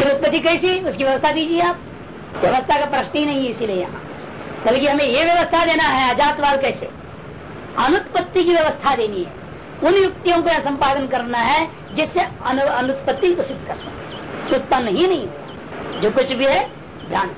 फिर उत्पत्ति कैसी? उसकी व्यवस्था दीजिए आप। व्यवस्था का प्रश्न ही नहीं है इसीलिए यहाँ। बल्कि हमें ये व्यवस्था देना है अजातवाद कैसे? अनुत्पत्ति की व्यवस्था देनी है। उन युक्तियों का संपादन करना है, जिससे अनुत्पत्ति को सिद्ध कर सकते उत्पन्न ही नहीं जो कुछ भी है ध्यान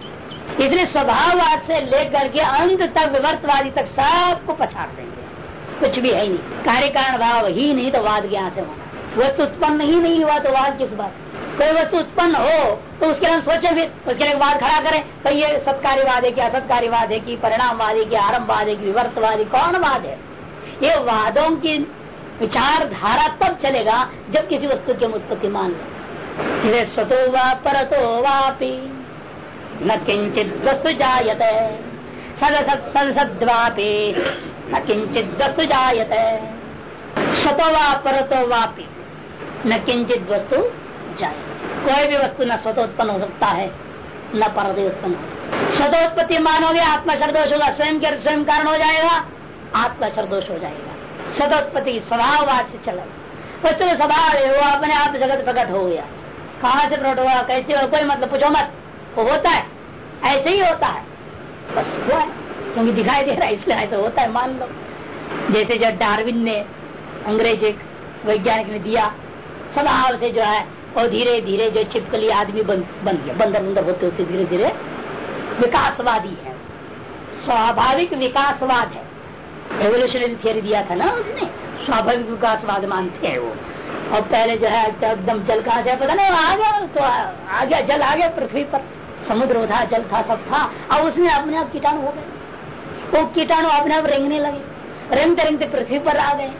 इसलिए स्वभाववाद से लेकर के अंत तक, विवर्तवादी तक सबको पछाड़ देंगे। कुछ भी है ही नहीं। कार्य कारण भाव ही नहीं तो वाद ज्ञान से होना। वस्तु उत्पन्न ही नहीं हुआ तो वाद किस बात? कोई वस्तु उत्पन्न हो तो उसके लिए सोचे फिर। उसके लिए वाद खड़ा करें तो ये सत्कार्यवाद है कि असत्कार्यवाद है कि परिणामवाद है कि आरंभवाद है कि विवर्तवादी कौन वाद है? ये वादों की विचारधारा तब चलेगा जब किसी वस्तु की उत्पत्ति मान ले। स्वतो व परतो वापी, न किंचित वस्तु जायते। सदसद्वापी न किंचित वस्तु जायते। स्वतो व परतो वापी, न किंचित वस्तु जाए। कोई भी वस्तु न स्वतः उत्पन्न हो सकता है, न परदे उत्पन्न हो सकता स्वतः उत्पत्ति मानोगे, आत्मा शरदोष होगा, स्वयं के स्वयं कारण हो जाएगा, आत्मा शरदोष हो जाएगा। सदोत्पत्ति स्वभाववाद से चला। वस्तु का स्वभाव है, वो अपने आप जगत प्रकट हो गया। कहाँ से प्रकट हुआ, कैसे हो कोई मतलब पूछो मत। वो होता है, ऐसे ही होता है। बस हुआ है, क्योंकि दिखाई दे रहा है, इसलिए ऐसा होता है, मान लो। जैसे जब डार्विन ने अंग्रेज़ एक वैज्ञानिक ने दिया, स्वभाव से जो है और धीरे धीरे जो छिपकली आदमी बन बन गया, बंदर बंदर होते होते धीरे धीरे विकासवादी है। स्वाभाविक विकासवाद है। एवोल्यूशनरी थियरी दिया था ना उसने? स्वाभाविक विकासवाद मानते हैं वो। और पहले जो है एकदम जल कहा जाए पता नहीं आ गया तो आ गया, जल आ गया पृथ्वी पर। समुद्र था जल था, सब था। और उसमें अपने आप कीटाणु हो गए। वो कीटाणु अपने आप रेंगने लगे। रेंगते रेंगते पृथ्वी पर आ गए।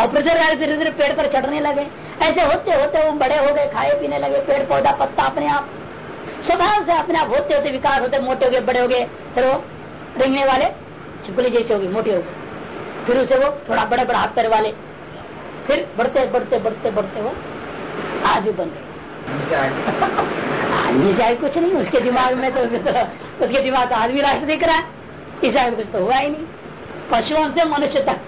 और पृथ्वी धीरे धीरे पेड़ पर चढ़ने लगे। ऐसे होते होते वो बड़े हो गए, खाए पीने लगे पेड़ पौधा पत्ता अपने आप। स्वभाव से अपने आप होते होते विकास होते, मोटे हो गए, बड़े हो गए। फिर वो रेंगने वाले छिपकली जैसे हो गए, मोटे हो गए। फिर उसे वो थोड़ा बड़े बड़े हाथ पैर वाले। फिर बढ़ते बढ़ते बढ़ते बढ़ते वो आज भी बन गए कुछ नहीं, उसके दिमाग में तो उसके दिमाग तो आदमी राष्ट्र दिख रहा है। इस कुछ तो हुआ ही नहीं। पशुओं से मनुष्य तक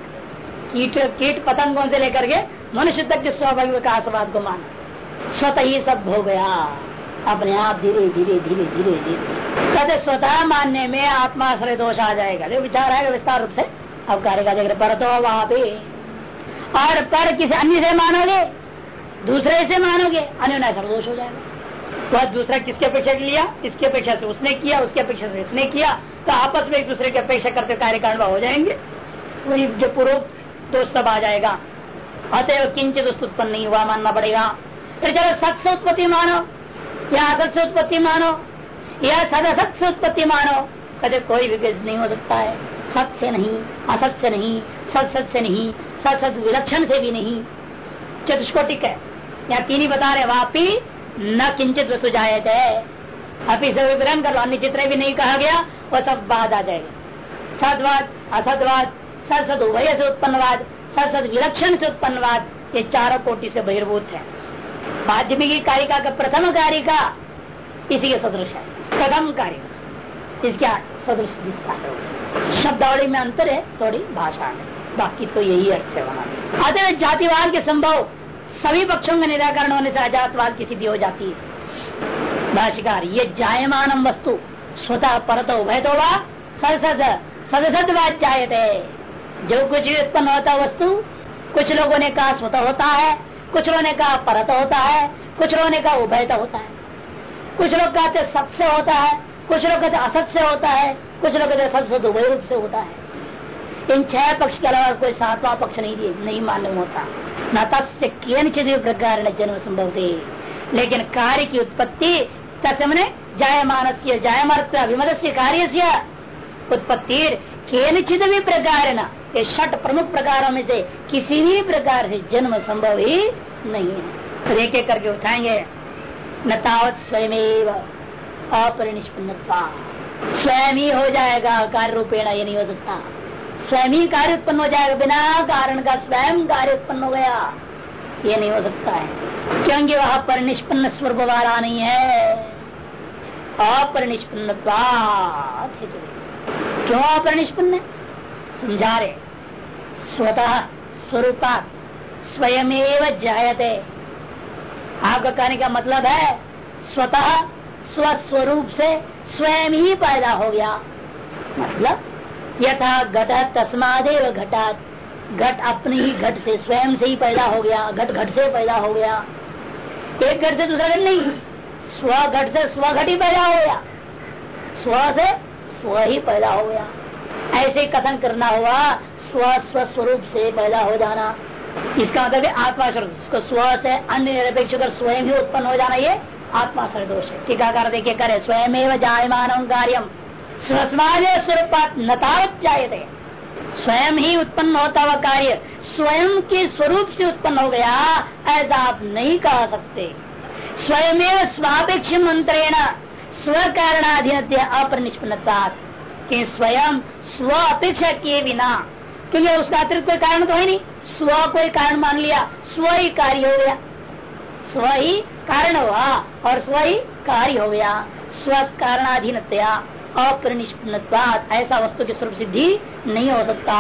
कीट कीट पतंगों से लेकर के मनुष्य तक के स्वाभाविक विकासवाद को मान। स्वतः ही सब हो गया। अपने आप धीरे धीरे धीरे धीरे धीरे। कहते, स्वतः मानने में आत्माश्रय दोष आ जाएगा। जो विचार आएगा विस्तार रूप से। अब कार्य का देख पर तो वहाँ पे। और पर किसी, अन्य से मानोगे? दूसरे से मानोगे? अन्य दोष हो जाएगा। वह दूसरा किसके अपेक्षा लिया इसके अपेक्षा से उसने किया, उसके अपेक्षा से इसने किया। तो आपस में एक दूसरे की अपेक्षा करते कार्य कारण हो जाएँगे। वही जो पूर्व दोष सब आ जाएगा। अतएव किंचित उत्पन्न नहीं हुआ, मानना पड़ेगा। फिर चलो सत से उत्पत्ति मानो। या असत से उत्पत्ति मानो। या सद असत से उत्पत्ति मानो। कदे कोई भी नहीं हो सकता है। सत से नहीं, असत से नहीं, सत सत से नहीं, सत सत विलक्षण से भी नहीं। चतुष्कोटिक है। या तीन ही बता रहे वापी न किंचित वस्तु जाए थे अभी से विवरण कर लो अन्य चित्र भी नहीं कहा गया वह सब बाद आ जाएगा। सदवाद असदवाद सत सद उभय से उत्पन्नवाद सत सद विलक्षण से उत्पन्नवाद, ये चारों कोटि से बहिर्भूत है। माध्यमिक कारिका का प्रथम कारिका इसी के सदृश है। प्रथम कारिका, इसके सदृश विस्तार शब्दावली में अंतर है, थोड़ी भाषा में। बाकी तो यही अर्थ है वहाँ। अतः जातिवाद के संभव, सभी पक्षों का निराकरण होने से अजातवाद की सिद्धि हो जाती है। भाषिकार ये जायमान वस्तु, स्वतः परतो वह तो सदसद सदसदवाद चाहते जो कुछ भी उत्पन्न होता वस्तु, कुछ लोगों ने कहा स्वतः होता है, कुछ लोगों ने कहा परत होता है, कुछ लोगों ने कहा उभयता होता है। कुछ लोग कहते सत से होता है, कुछ लोग कहते असत से होता है, कुछ लोग कहते सत से दुबई से होता है। इन छह पक्ष के अलावा कोई सातवां पक्ष नहीं नहीं मालूम होता। न तस्य किंचित प्रकार जन्म संभव थे लेकिन कार्य की उत्पत्ति, तस्मने जायमान से जायमान अभिमत से कार्य से उत्पत्ति केनचित भी प्रकार ये षट प्रमुख प्रकारों में से किसी भी प्रकार से जन्म संभव ही नहीं है। एक एक करके उठाएँगे। न तावत स्वयं अपरिनिष्पन्न स्वयं ही हो जाएगा कार्य रूपेण, ये नहीं हो सकता। स्वयं ही कार्य उत्पन्न हो जाएगा बिना कारण का, स्वयं कार्य उत्पन्न हो गया। ये नहीं हो सकता है। क्योंकि वह परिनिष्पन्न स्वरूप वाला नहीं है। अपरिनिष्पन्न क्यों अपरिनिष्पन्न? समझा रहे स्वतः स्वरूपात स्वयं जायते। आपका कहने का मतलब है, स्वतः स्वस्वरूप से स्वयं ही पैदा हो गया। मतलब यथा घट तस्मादेव घटात। घट अपने ही घट से स्वयं से ही पैदा हो गया। घट घट से पैदा हो गया। एक घट से दूसरा घट नहीं। स्व घट से स्व घट ही पैदा हो गया। स्व से स्व ही पैदा हो गया। ऐसे कथन करना हुआ स्व स्व स्वरूप से पैदा हो जाना। इसका मतलब आत्मा उसको स्व से अन्य निरपेक्ष कर स्वयं ही उत्पन्न हो जाना, ये आत्मा दोष है। टीकाकार देखिए, करे स्वयं जायमान कार्यम स्वस्माज स्वरूप नतावत थे स्वयं ही उत्पन्न होता हुआ कार्य, स्वयं के स्वरूप से उत्पन्न हो गया, ऐसा आप नहीं कह सकते। स्वयं स्वापेक्ष मंत्रेण स्व कारणाधीन अपर निष्पन्नता कि स्वयं स्व अपेक्षा किए बिना। क्योंकि उसका अतिरिक्त कोई कारण तो है नहीं। स्व कोई कारण मान लिया, स्व ही कार्य हो गया। स्व ही कारण हुआ और स्व ही कार्य हो गया। स्व कारणाधीनतया अप्रनिष्पन्नवाद ऐसा वस्तु की स्वरूप सिद्धि नहीं हो सकता।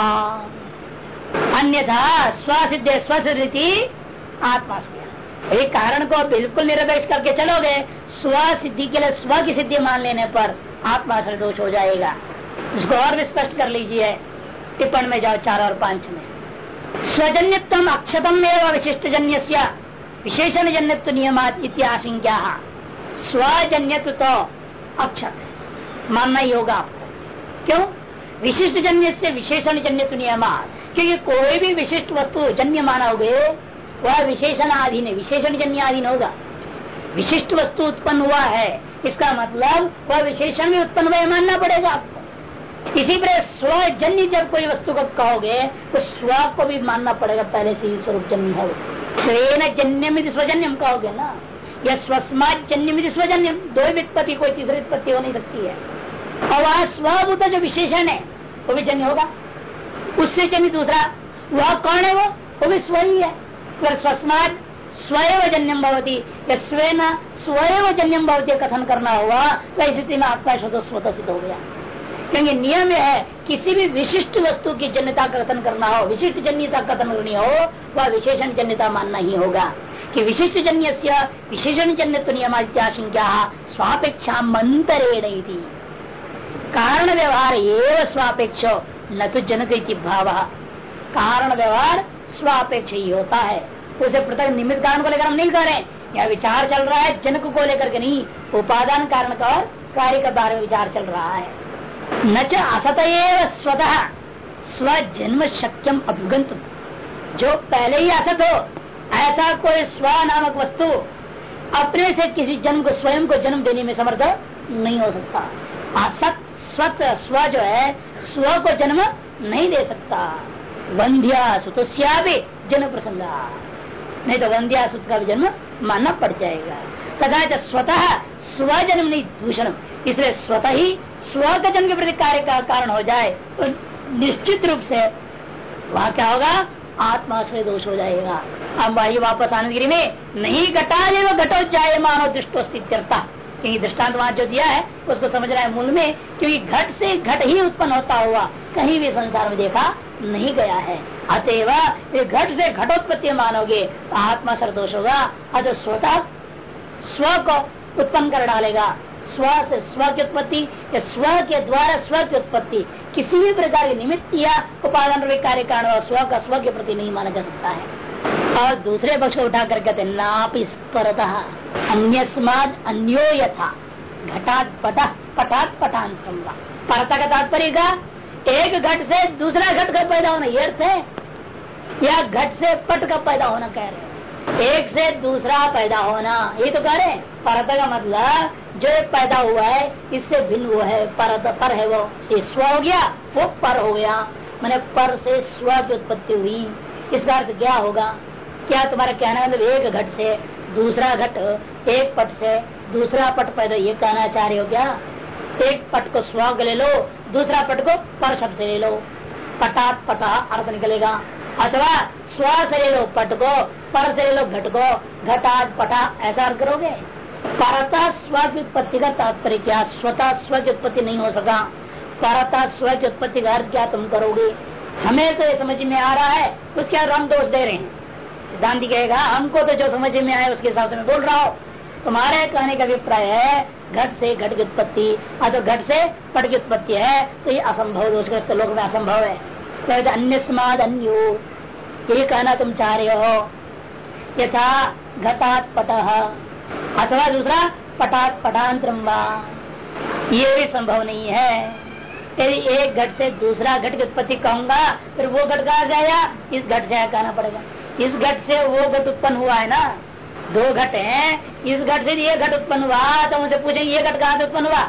अन्यथा स्वसिद्ध स्वसिद्धि आत्मा ये कारण को बिल्कुल निरपेक्ष करके चलोगे, स्व सिद्धि के लिए स्व की सिद्धि मान लेने पर आत्मा दोष हो जाएगा। इसको और भी स्पष्ट कर लीजिए। टिप्पण में जाओ चार और पाँच में। स्वजन्यत्म अक्षतम एवं विशिष्ट जन्य विशेषण जन्यत्व नियमात इत्याशंका स्वजन्यत्व तो अक्षत। है मानना ही होगा आपको। क्यों? विशिष्ट जन्य से विशेषण जन्य तो नियम क्योंकि कोई भी विशिष्ट वस्तु जन्य माना हो वह विशेषण आधीन है विशेषण जन्य आधीन होगा। विशिष्ट वस्तु उत्पन्न हुआ है, इसका मतलब वह विशेषण भी उत्पन्न हुआ मानना पड़ेगा आपको। इसी प्रकार स्वजन्य जब कोई वस्तु को कहोगे तो स्व को भी मानना पड़ेगा, पहले से ही स्वरूप जन्य है स्वेन जन्य स्वजन्यम कहोगे ना? या स्वस्मात जन्य स्वजन्यम? दो वित्पत्ति कोई तीसरी वित्पत्ति हो नहीं सकती है। और वह स्वभूत जो विशेषण है, वो भी जन्य होगा। उससे जन्य दूसरा, वह कौन है वो? वो भी स्व ही है। तो स्वस्मात स्वयं जन्यम भवती। या स्वयं स्वयं जन्यम भवती, कथन करना हुआ तो स्थिति में आपका शुद्ध स्वतः सिद्ध हो गया। क्योंकि नियम है किसी भी विशिष्ट वस्तु की जन्यता कथन करना हो, विशिष्ट जन्यता कथन करनी हो, वह विशेषण जन्यता मानना ही होगा। कि विशिष्ट जन्य विशेषण जन्य नियमात्याशंका स्वापेक्षा मंतरे नहीं थी कारण व्यवहार एवं स्वापेक्ष, न तो जनक भाव। कारण व्यवहार स्वापेक्ष ही होता है। उसे पृथक निमित्त कारण को लेकर हम नहीं कर रहे यह विचार चल रहा है, जनक को लेकर के नहीं, उपादान कारण का और कार्य के बारे में विचार चल रहा है। न च असत स्वतः। स्वजन्म शक्यम अभ्युगंत जो पहले ही असत हो, ऐसा कोई स्व नामक वस्तु अपने से किसी जन्म को स्वयं को जन्म देने में समर्थ नहीं हो सकता। असत, स्वत, स्व जो है, स्व को जन्म नहीं दे सकता। वंध्या सुत भी जन्म प्रसंग नहीं तो वंध्या सुत का भी जन्म मानना पड़ जाएगा। तथा स्वतः स्वजन्म नहीं दूषण इसलिए स्वतः ही स्व का के प्रति कार्य का कारण हो जाए तो निश्चित रूप से वहाँ क्या होगा? आत्माश्रय दोष हो जाएगा। अब वही वापस आनंदगिरी में नहीं घटा घटो जाए मानो दृष्टो स्थित क्योंकि दृष्टांत वहाँ जो दिया है, उसको समझना है मूल में, क्योंकि घट से घट ही उत्पन्न होता हुआ कहीं भी संसार में देखा नहीं गया है। अतएव घट से घटोत्पत्ति मानोगे तो आत्मा दोष होगा, अतः स्वतः स्व को उत्पन्न कर डालेगा। स्व से स्व की उत्पत्ति या स्व के द्वारा स्व की उत्पत्ति किसी भी प्रकार के निमित्त या उपादान कार्य कारण स्व का स्व के प्रति नहीं माना जा सकता है। और दूसरे पक्ष को उठा कर कहते नाप परत अन्यस्माद अन्यो यथा घटात पटा पटात पटांतरम परता का तात्पर्य का, एक घट से दूसरा घट का पैदा होना, ये अर्थ है, या घट से पट का पैदा होना कह रहे एक से दूसरा पैदा होना, ये तो कह रहे परत का मतलब जो पैदा हुआ है, इससे भिन्न वो है परत पर है वो स्व हो गया, वो पर हो गया। मैंने पर से स्व की उत्पत्ति हुई। इसका अर्थ क्या होगा? क्या तुम्हारा कहना मतलब एक घट से दूसरा घट, एक पट से दूसरा पट पैदा, ये कहना चाह रहे हो क्या एक पट को स्वग ले लो, दूसरा पट को पर शब्द से ले लो। पटा पटा, अर्थ निकलेगा। अथवा स्व से ले लो पट को, पर से ले लो घट को। घटात पटा, ऐसा अर्थ करोगे? परता स्व की उत्पत्ति का तात्पर्य क्या स्वतः स्व की उत्पत्ति नहीं हो सका। परता स्व की उत्पत्ति का अर्थ क्या तुम करोगे। हमें तो ये समझ में आ रहा है, उसके अर्थ हम दोष दे रहे हैं। सिद्धांत कहेगा, हमको तो जो समझ में आया उसके हिसाब से मैं बोल रहा हूँ। तुम्हारे कहने का अभिप्राय है, घट से घट की उत्पत्ति, अथवा घट से पट की उत्पत्ति है तो ये असंभव दोषग्रस्त लोक में असंभव है। तो अन्य समाद अन्यो ये कहना तुम चाह रहे हो। यथा घटात पट। अथवा दूसरा, पटात पटांतरम ये भी संभव नहीं है। यदि एक घट से दूसरा घट की उत्पत्ति कहूँगा, फिर वो घट कहा जाएगा इस घट से कहना पड़ेगा। इस घट से वो घट उत्पन्न हुआ है ना? दो घट हैं। इस घट से ये घट उत्पन्न हुआ तो मुझे पूछेंगे, ये घट कहाँ से उत्पन्न हुआ?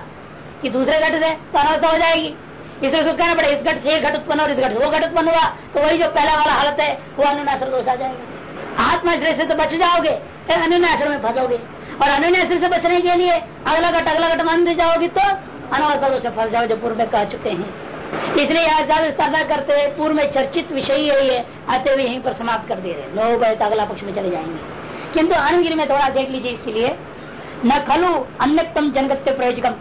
कि दूसरे घट से तो अनवस्था हो जाएगी। तो कहना पड़ेगा, इस घट से घट उत्पन्न और इस घट से वो घट उत्पन्न हुआ। तो वही जो पहला वाला हालत है, वो अनुनाश्र दोष आ जाएगा। आत्माश्रय से तो बच जाओगे अनुनाश्रम में फंसोगे। और अनुनाश्रय से बचने के लिए अगला घट अगला घट मान जाओगे तो अनवस्था से फंस जाओ जो पूर्व में कह चुके हैं। इसलिए यहाँ ज़्यादा करते हुए पूर्व में चर्चित विषय यही है, आते हुए यहीं पर समाप्त कर दे रहे लोग अगला पक्ष में चले जाएँगे। किंतु अनुगिरी में थोड़ा देख लीजिए इसलिए, न खलु अन्यतम जनगत्य प्रयोजकम।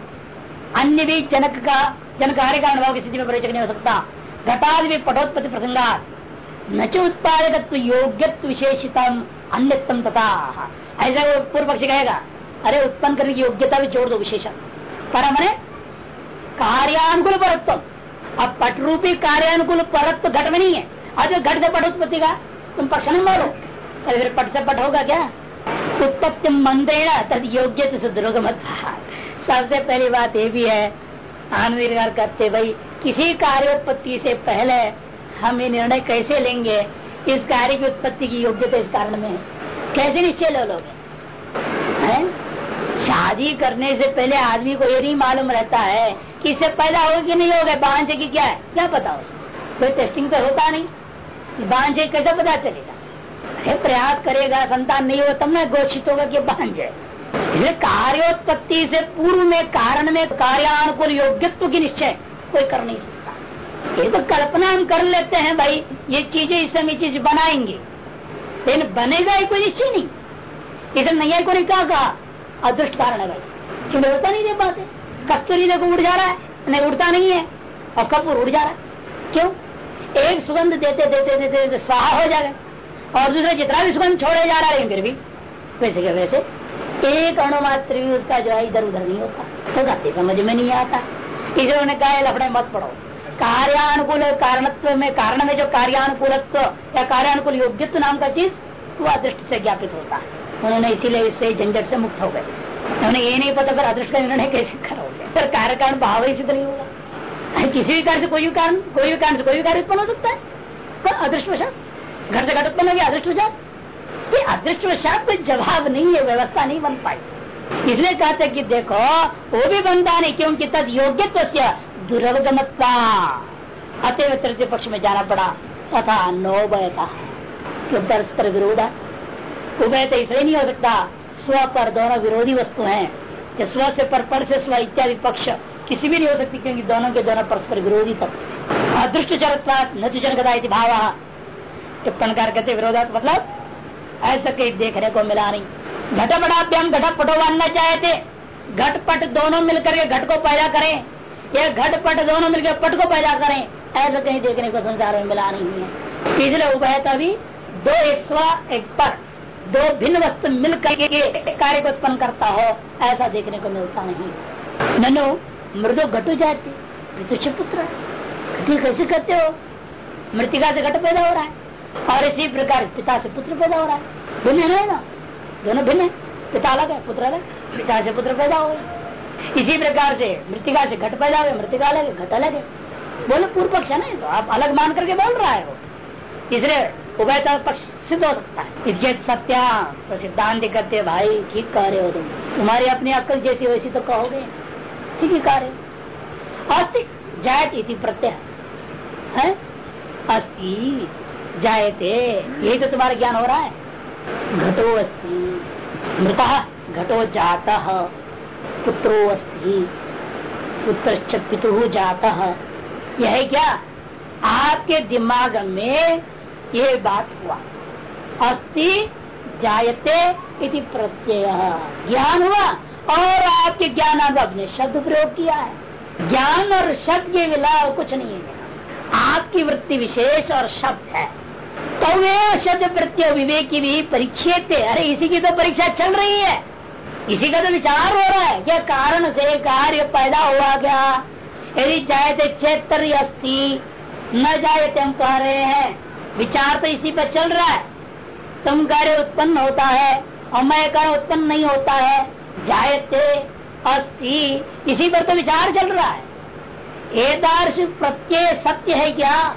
अन्य भी जनक का जनकार्य का अनुभव की स्थिति में प्रयोजक नहीं हो सकता। घटादि भी पटोत्पत्ति प्रसंगा न च उत्पादकत्व योग्यत्व विशेषितम अन्यतम तथा। ऐसा वो पूर्व पक्ष कहेगा, अरे, उत्पन्न करने की योग्यता भी जोड़ दो विशेषण। पर मैंने कार्यानुकूल परत्व अब पट रूपी कार्यानुकूल परत्व घट में नहीं है। अब घट से पट उत्पत्ति का, तुम पक्ष नहीं बोलो फिर पट से पट होगा क्या? उत्पत्ति मंत्रेण तद योग्य मत सबसे पहली बात ये भी है, आनंद करते भाई, किसी कार्योत्पत्ति से पहले हम ये निर्णय कैसे लेंगे? इस कार्य की उत्पत्ति की योग्यता इस कारण में कैसे निश्चय ले लोगे? शादी करने से पहले आदमी को ये नहीं मालूम रहता है कि इससे पैदा होगा कि नहीं होगा बांझे की क्या है? क्या पता उसको? कोई टेस्टिंग तो होता नहीं। बांझे कैसे पता चलेगा? अरे प्रयास करेगा, संतान नहीं होगा, तब ना घोषित होगा कि बांझ है इसलिए कार्योत्पत्ति से पूर्व में, कारण में कार्यानुकूल योग्यत्व की निश्चय कोई कर नहीं सकता। ये तो कल्पना हम कर लेते हैं भाई, ये चीज़ें इस समय चीज़ बनाएँगे। लेकिन बनेगा ही कोई निश्चय नहीं। इसे नैया को ने क्या कहा, अदृष्ट कारण है भाई। क्यों व्यवस्था नहीं दे पाते। कस्तूरी देखो उड़ जा रहा है? नहीं, उड़ता नहीं है। और कपूर उड़ जा रहा है? क्यों? एक सुगंध देते देते देते देते, स्वाहा हो जाएगा। और दूसरा, जितना भी सुगंध छोड़े जा रहा है फिर भी, वैसे क्या वैसे, एक अणुमात्र भी उसका जो है इधर उधर नहीं होता। तो समझ में नहीं आता। इसलिए उन्होंने कहा लफड़े मत पढ़ो कार्यानुकूल कारणत्व में, कारण में जो कार्यानुकूलत्व या कार्यानुकूल योग्यत्व नाम का चीज़, वो अदृष्ट से ज्ञापित होता है। उन्होंने इसीलिए इससे झंझट से मुक्त हो गए। उन्हें ये नहीं पता फिर अदृष्ट का निर्णय कैसे करोगे? फिर कार्य कारण भाव ही सिद्ध नहीं होगा किसी भी कार्य से कोई भी कारण, कोई भी कारण से कोई भी कार्य उत्पन्न हो सकता है। तो अदृष्ट वशात घर से घट उत्पन्न हो गया अदृष्ट वशात ये अदृष्ट वशात कोई जवाब नहीं है, व्यवस्था नहीं बन पाई। इसलिए कहते कि देखो, वो भी बनता नहीं, क्योंकि तद योग्यत्व से दुर्वगमत्ता अतव तृतीय पक्ष में जाना पड़ा। तथा नौबयता। परस्पर विरोध है। उभय तो इसलिए नहीं हो सकता। स्व पर दोनों विरोधी वस्तु है। स्व से पर पर से स्व इत्यादि पक्ष किसी भी नहीं हो सकती, क्योंकि दोनों के दोनों परस्पर विरोधी तत्व अदृष्ट चरत्वात न जनगदा भाव। टिप्पण कहते विरोधा मतलब ऐसा कहीं देखने को मिला नहीं। घटपटाभ्याम घटक पटो बनना चाहे थे घटपट दोनों मिलकर के घट को पैदा करें। या घटपट दोनों मिलकर पट को पैदा करें। ऐसा कहीं देखने को संसार में मिला नहीं है। इसलिए उभयता तभी दो एक स्व, एक पर। दो भिन्न वस्तु मिल करके कार्य को उत्पन्न करता हो, ऐसा देखने को मिलता नहीं। ननो, मृदो घटो जाती पितुष पुत्र। घटी कैसे कहते हो? मृतिका से घट पैदा हो रहा है। और इसी प्रकार पिता से पुत्र पैदा हो रहा है। भिन्न है ना? दोनों भिन्न है। पिता अलग है, पुत्र अलग पिता से पुत्र पैदा हो गया इसी प्रकार से मृतिका से घट पैदा हुए, मृतिका अलग है घट अलग है बोले, पूर्व पक्ष है ना तो। आप अलग मान करके बोल रहा है वो। इसलिए उभयता पक्ष सिद्ध हो सकता है। इज़्ज़त सत्या तो सिद्धांत कहते भाई, ठीक कह रहे हो तुम। तुम्हारी अपनी अक्ल जैसी वैसी तो कहोगे। ठीक ही कह रहे अस्थि, जायत इति प्रत्यय। है? अस्थि, जायते, यही तो तुम्हारा ज्ञान हो रहा है। घटो अस्थि, मृत घटो जाता। पुत्रो अस्थि पुत्र पितु जाता। यह क्या? आपके दिमाग में ये बात हुआ। अस्थि जायते इति प्रत्यय। ज्ञान हुआ और आपके ज्ञान अनुभव ने शब्द प्रयोग किया है। ज्ञान और शब्द के मिला कुछ नहीं है। आपकी वृत्ति विशेष और शब्द है। तो वे शब्द प्रत्यय विवेक की भी परीक्षित अरे, इसी की तो परीक्षा चल रही है। इसी का तो विचार हो रहा है क्या कारण से कार्य पैदा हुआ क्या? यदि जायते चेतर अस्थि न जायते हम कह रहे हैं। विचार तो इसी पर चल रहा है। तुम कार्य उत्पन्न होता है और मैं कार्य उत्पन्न नहीं होता है। जायते अस्थि इसी पर तो विचार चल रहा है। एतार्श प्रत्यय सत्य है क्या?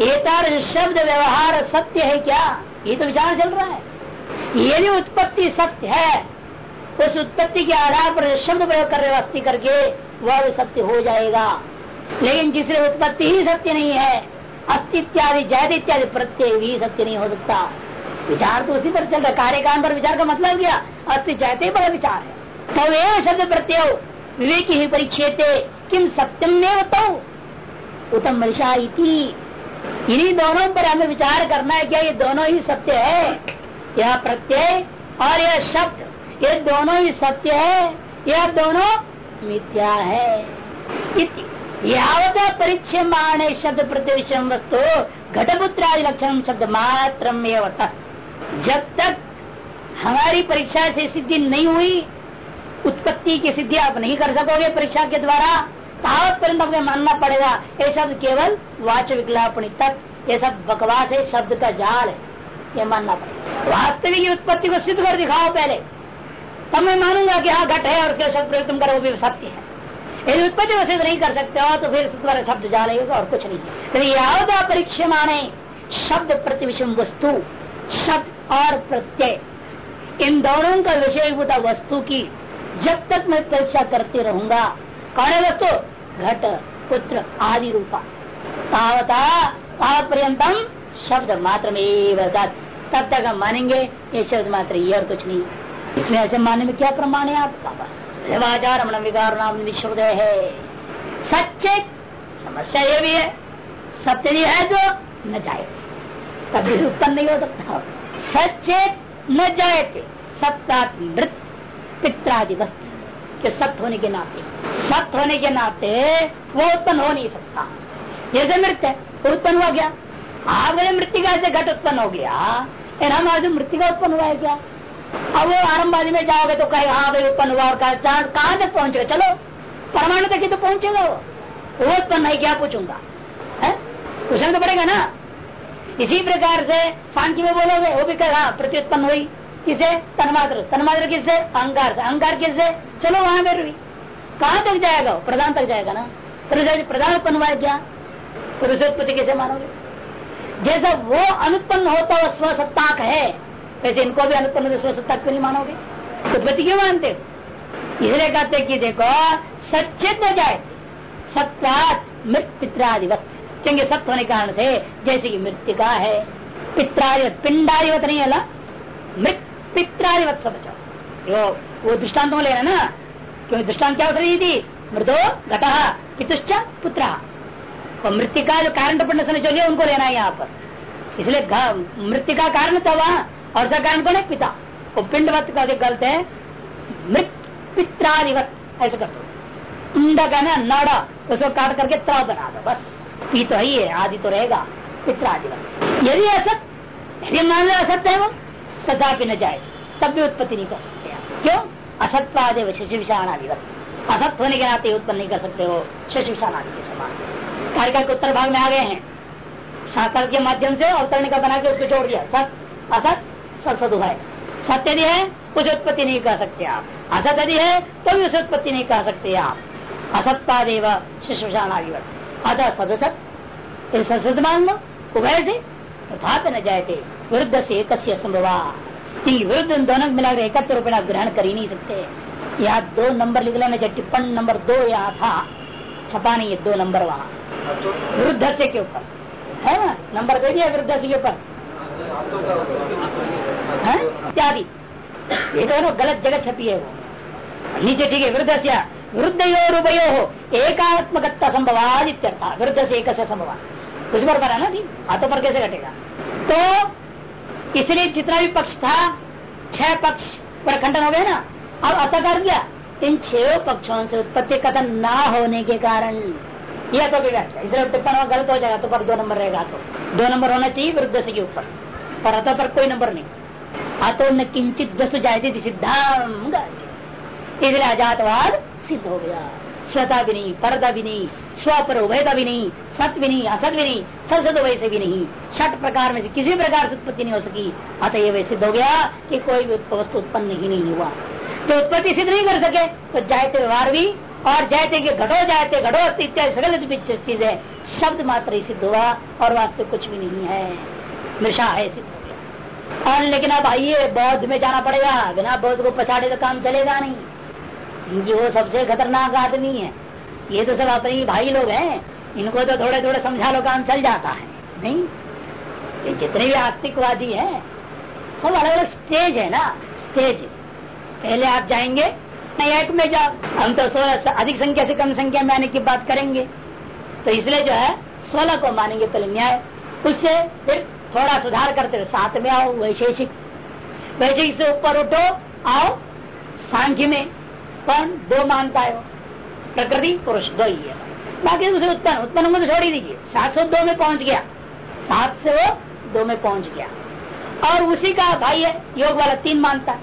एतार्श शब्द व्यवहार सत्य है क्या? ये तो विचार चल रहा है। यदि उत्पत्ति सत्य है उस उत्पत्ति के आधार पर शब्द प्रयोग कर रहे करके वह सत्य हो जाएगा। लेकिन जिससे उत्पत्ति ही सत्य नहीं है, अस्तित्यादि जैद इत्यादि प्रत्यय भी सत्य नहीं हो सकता। विचार तो उसी पर चल रहा है। कार्यकाल पर विचार का मतलब क्या? अस्थि जयते बड़ा विचार है। तो वे शब्द प्रत्यय विवेक ही परीक्षेते किम सत्यम ने बताओ? उत्तम मृषा इन्हीं दोनों पर हमें विचार करना है क्या ये दोनों ही सत्य है। यह प्रत्यय और यह शब्द। ये दोनों ही सत्य है यह दोनों मिथ्या है? यावत परिचयमाण शब्द प्रत्यय वस्तु, घटपुत्रादि लक्षण शब्द मात्र जब तक हमारी परीक्षा से सिद्धि नहीं हुई, उत्पत्ति की सिद्धि आप नहीं कर सकोगे परीक्षा के द्वारा, तावत पर्यंत आपको मानना पड़ेगा, ये शब्द केवल वाच विकलापणी तक, ये सब बकवास है, शब्द का जाल है, ये मानना पड़ेगा। वास्तविक उत्पत्ति को सिद्ध कर दिखाओ पहले। तब मैं मानूँगा कि हाँ घट है और उसके शब्द प्रयोग तुम करो, वो भी सत्य है। यदि उत्पत्ति सिद्ध नहीं कर सकते हो तो फिर तुम्हारा शब्द जाल होगा और कुछ नहीं। तो यावता परीक्षा माने शब्द प्रतिविषम वस्तु, शब्द और प्रत्यय। इन दोनों का विषय होता वस्तु की। जब तक मैं परीक्षा करते रहूँगा, कौन है वस्तु? घट, पुत्र, आदि रूपा। तावता पर्यतम शब्द मात्र में तब तक हम मानेंगे, ये शब्द मात्र ये और कुछ नहीं। इसमें ऐसे मानने में क्या प्रमाण है आपका? बस व्यवहाचार रमण विकार नाम निशब्द है। सच्चे समस्या ये भी है, सत्य नहीं है जो न जाए। कभी उत्पन्न नहीं हो सकता। सच्चे न जाए सत्ता मृत पित्रादि वस्तु के सत्य होने के नाते। सत्य होने के नाते वो उत्पन्न हो नहीं सकता। जैसे मृत है उत्पन्न हो गया। आप मृत्यु से घट उत्पन्न हो गया। हम आज मृत्यु का उत्पन्न हुआ है क्या? अब वो आरम्भवादी में जाओगे तो कहे हाँ भाई उत्पन्न हुआ और कहा तक पहुंचेगा? चलो परमाणु तक ही तो पहुंचेगा वो? वो उत्पन्न है क्या पूछूँगा? पूछना तो पड़ेगा ना? इसी प्रकार से शांति में बोलोगे वो भी कहेगा हाँ, प्रति उत्पन्न हुई। किसे? तन्मात्र। तन्मात्र किससे? अहंकार से। अहंकार किससे? चलो वहाँ पर भी। कहाँ तक जाएगा प्रधान तक जाएगा ना? प्रधान उत्पन्न हुआ है क्या? पुरुषोत्पत्ति कैसे मानोगे? जैसा वो अनुत्पन्न होता हुआ स्वसत्ताक है। वैसे इनको भी अनुत्पन्न स्वसत्ताक क्यों नहीं मानोगे? उत्पत्ति क्यों मानते हो? इसलिए कहते कि देखो सचित जाए सत्ता मृत पित्रादिवत क्योंकि सत्य होने के कारण से जैसे कि मृतिका है, पित्रादिवत, पिंडादिवत नहीं है ना? मृत पित्रादिवत समझो वो दृष्टांत में लेना ना? क्योंकि दृष्टांत क्या हो रही थी मृदो घटा पितुश्च पुत्र। और मृत्यु का जो कारण पढ़ने जो उनको लेना है यहाँ पर। इसलिए मृत्यु का कारण था वहाँ। और उसका कारण कौन है पिता। वो पिंडवत का गलत है, मृत पित्रादिवत ऐसे कर दो। इंडा का ना नाड़ा, उसको काट करके त्र बना दो, बस। पी तो ही है आदि तो रहेगा पित्रादिवत यदि असत यदि मान लो असत्य है वो, तथापि न जाए, तब भी उत्पत्ति नहीं कर सकते क्यों? असत्वादेव शिशु विषाणाधिवत असत होने के नाते उत्पन्न नहीं कर सकते हो शिशु विषाणादि के समान। कार्यकाल के उत्तर भाग में आ गए हैं। शाकल के माध्यम से अवतरण का बना के उसको जोड़ दिया। सत असत सत्सद है। सत्य यदि है कुछ उत्पत्ति नहीं कर सकते आप। असत यदि है तो भी उसे उत्पत्ति नहीं कर सकते आप। असत्पादेव शिशु विषाणाधिवत अतः सदसत सदसत मान लो उभय से तथा न जाए विरुद्ध से एक संभवा। विरुद्ध दोनों मिलाकर एकत्र रूप ग्रहण कर ही नहीं सकते। यहाँ दो नंबर लिख लेना चाहिए टिप्पण नंबर दो यहाँ था। छपा नहीं है दो नंबर वहाँ विरुद्ध से के ऊपर। है ना? नंबर दे दिया विरुद्ध से के ऊपर। इत्यादि। ये दोनों गलत जगह छपी है वो। नीचे ठीक है वृद्ध से वृद्ध यो हो। एकात्मकता संभवाद विरुद्ध से एक संभव कुछ बार करा ना थी हाथों पर कैसे घटेगा तो इसलिए जितना भी पक्ष था, छह पक्ष पर खंडन हो गया ना, अब अतः कर गया इन छह पक्षों से उत्पत्ति कथन ना होने के कारण यह तो भी व्याख्या इसलिए टिप्पण गलत हो जाएगा तो पर दो नंबर रहेगा तो दो नंबर होना चाहिए वृद्ध से के ऊपर। पर अतः पर कोई नंबर नहीं। अतो न किंचित वस्तु जायते सिद्धाम इसलिए अजातवाद सिद्ध हो गया। स्वता भी नहीं, परदा भी नहीं स्वपर उभयता भी नहीं, सत्य भी नहीं असत भी नहीं सत वैसे भी नहीं। छठ प्रकार में से किसी प्रकार से उत्पत्ति नहीं हो सकी। अतः ये सिद्ध हो गया कि कोई भी वस्तु उत्पन्न ही नहीं हुआ। तो उत्पत्ति सिद्ध नहीं कर सके तो जायते व्यवहार भी, और जायते के घटो, जायते घटो इत्यादि सगल चीज़ है शब्द मात्र ही सिद्ध हुआ, और वास्तव कुछ भी नहीं है। नशा है सिद्ध। और लेकिन अब आइए, बौद्ध में जाना पड़ेगा। बिना बौद्ध को पछाड़े तो काम चलेगा नहीं। क्योंकि वो सबसे खतरनाक आदमी है। ये तो सब अपने भाई लोग हैं। इनको तो थोड़े थोड़े समझा लो, काम चल जाता है। नहीं? ये जितने भी आस्तिकवादी हैं, सब अलग अलग स्टेज है ना। स्टेज पहले आप जाएँगे, नहीं, एक में जाओ। हम तो सोलह अधिक संख्या से कम संख्या में आने की बात करेंगे। तो इसलिए जो है, सोलह को मानेंगे पहले न्याय। उससे फिर थोड़ा सुधार करते हुए साथ में आओ, वैशेषिक। वैशेषिक से ऊपर उठो, आओ, सांख्य में। कौन? दो मानता है प्रकृति, पुरुष, दो ही है। बाकी दूसरे उत्पन्न उत्पन्न को तो छोड़ ही दीजिए। सात सौ दो में पहुँच गया। सात से दो में पहुँच गया। और उसी का भाई है, योग वाला, तीन मानता है।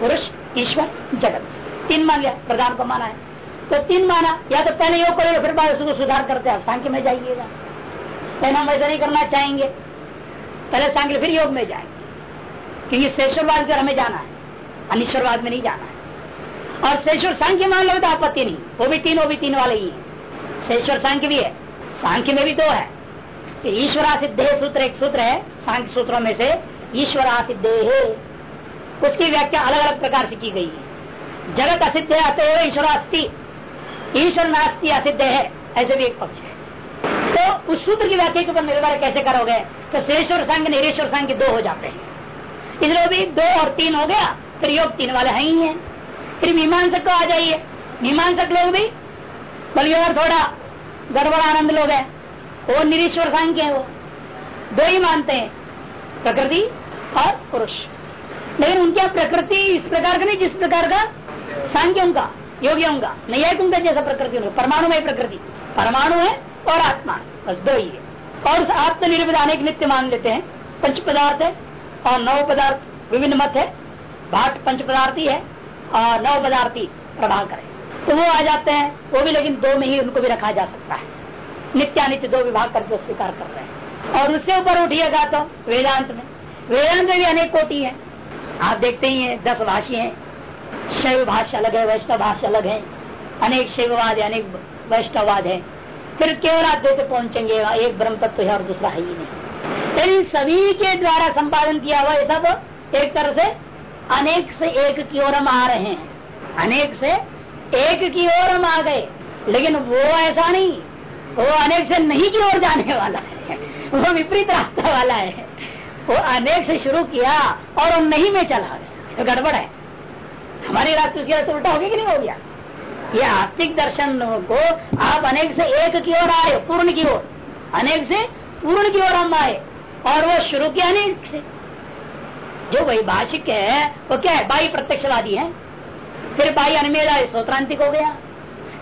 पुरुष, ईश्वर, जगत। तीन मान लिया, प्रधान को माना है। तो तीन माना, या तो पहले योग करेगा फिर बाद उसको सुधार करते हैं। सांख्य में जाइएगा। पहले हम ऐसा नहीं करना चाहेंगे। पहले सांख्य, फिर योग में जाएँगे। क्योंकि शेषरवाद की हमें जाना है अनिश्वरवाद में नहीं जाना है। और शेश्वर सांख्य मान लो तो आपत्ति नहीं, वो भी तीन वो भी तीन वाले ही है। शेश्वर सांख्य भी है, सांख्य में भी दो है। ईश्वरा सिद्धे सूत्र एक सूत्र है, सांख्य सूत्रों में से ईश्वरा सिद्धे उसकी व्याख्या अलग अलग प्रकार से की गई है। जगत असिद्ध है अतः ईश्वर अस्थि ईश्वर नास्ती असिद्ध है, ऐसे भी एक पक्ष है। तो उस सूत्र की व्याख्या के ऊपर निर्भर कैसे करोगे? तो शेश्वर संघ निरेश्वर संघ दो हो जाते हैं। इसलिए भी दो और तीन हो गया, फिर योग तीन वाले है ही है। फिर मीमांसक को आ जाइए। मीमांसक लोग भी बल्कि और थोड़ा गड़बड़ आनंद लोग है। वो निरीश्वर सांख्य है वो। दो ही मानते हैं, प्रकृति और पुरुष। लेकिन उनके प्रकृति इस प्रकार का नहीं, जिस प्रकार का सांख्यों का योगियों का नैयायिकों का जैसा प्रकृति परमाणु में प्रकृति। परमाणु है और आत्मा। बस दो ही है। और आत्मनिर्मित अनेक नित्य मान लेते हैं। पंच पदार्थ है और नव पदार्थ विभिन्न मत है। भाट पंच पदार्थी है और नव पदार्थी प्रभाव करें। तो वो आ जाते हैं। वो भी लेकिन दो में ही उनको भी रखा जा सकता है। नित्यानित्य दो विभाग करके स्वीकार कर रहे हैं। और उससे ऊपर उठिएगा तो वेदांत में। वेदांत में भी अनेक कोटि है। आप देखते ही है, दस भाषी है। शैव भाष्य अलग है, वैष्णव भाषा अलग है। अनेक शैववाद है, अनेक वैष्णववाद है। फिर केवल अद्वैत पहुँचेंगे? एक ब्रह्म तत्व है और दूसरा है ही नहीं। सभी के द्वारा संपादन किया हुआ ये सब एक तरह से अनेक से एक की ओर हम आ रहे हैं। अनेक से एक की ओर हम आ गए। लेकिन वो ऐसा नहीं। वो अनेक से नहीं की ओर जाने वाला है। वो विपरीत रास्ता वाला है। वो अनेक से शुरू किया और नहीं में चला गया। तो गड़बड़ है। हमारी रास्ते उसकी रास्ते उल्टा हो गया कि नहीं हो गया? ये आस्तिक दर्शन को आप अनेक से एक की ओर आए, पूर्ण की ओर। अनेक से पूर्ण की ओर हम आए, और वो शुरू किया अनेक से। जो वही भाषिक है वो क्या है? बाई प्रत्यक्षवादी है। फिर बाई अनमेरा स्वत्रांतिक हो गया।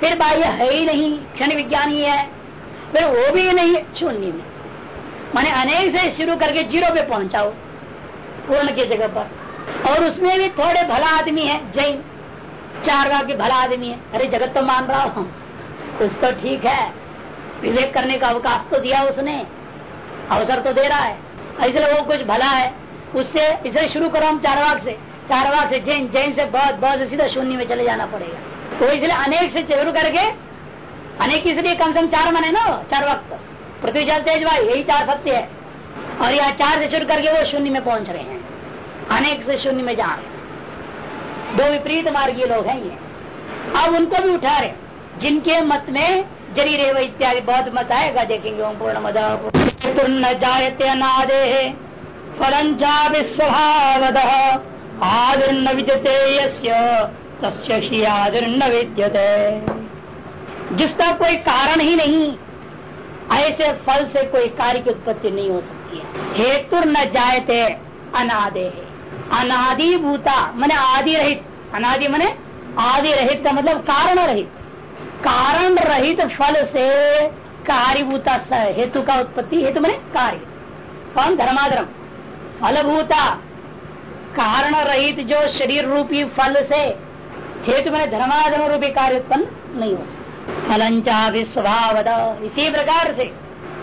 फिर बाह्य है ही नहीं, क्षण विज्ञान ही। है फिर वो भी नहीं, शून्य में माने अनेक से शुरू करके ज़ीरो पे पहुंचाओ, पूर्ण की जगह पर। और उसमें भी थोड़े भला आदमी है, जैन। चार भाग के भला आदमी है। अरे, जगत तो मान रहा हूँ। कुछ तो ठीक है। विवेक करने का अवकाश तो दिया उसने। अवसर तो दे रहा है। इसलिए वो कुछ भला है। उससे, इसे शुरू करो हम चार से। चार से जैन जैन से बहुत बहुत सीधा शून्य में चले जाना पड़ेगा। तो इसलिए अनेक से शुरू करके, अनेक इसलिए कम से कम चार मने ना चार वक्त पृथ्वी जल तेज भाई यही चार सत्य है। और यहाँ चार से शुरू करके वो शून्य में पहुँच रहे हैं। अनेक से शून्य में जा रहे दो विपरीत मार्गीय लोग हैं ये। अब उनको भी उठा रहे जिनके मत में जरी रेव इत्यादि बहुत मत आएगा, देखेंगे ओम पूर्ण मद। जायते अनादे फलंचा विस्वभावद आदिर्न विद्यते आदिर्न विद्यते जिसका कोई कारण ही नहीं, ऐसे फल से कोई कार्य की उत्पत्ति नहीं हो सकती है। हेतु न जायते अनादे। है अनादि भूता मैंने आदि रहित अनादि मैंने आदि रहित का मतलब कारण रहित कारण रहित फल से कार्यभूता हेतु का उत्पत्ति, हेतु मैंने कार्य। कौन धर्माधर्म। फलभूता कारण रहित जो शरीर रूपी फल से हेतु मैंने धर्माधर्म रूपी कार्य उत्पन्न नहीं हो फलंचा भी स्वभाव इसी प्रकार से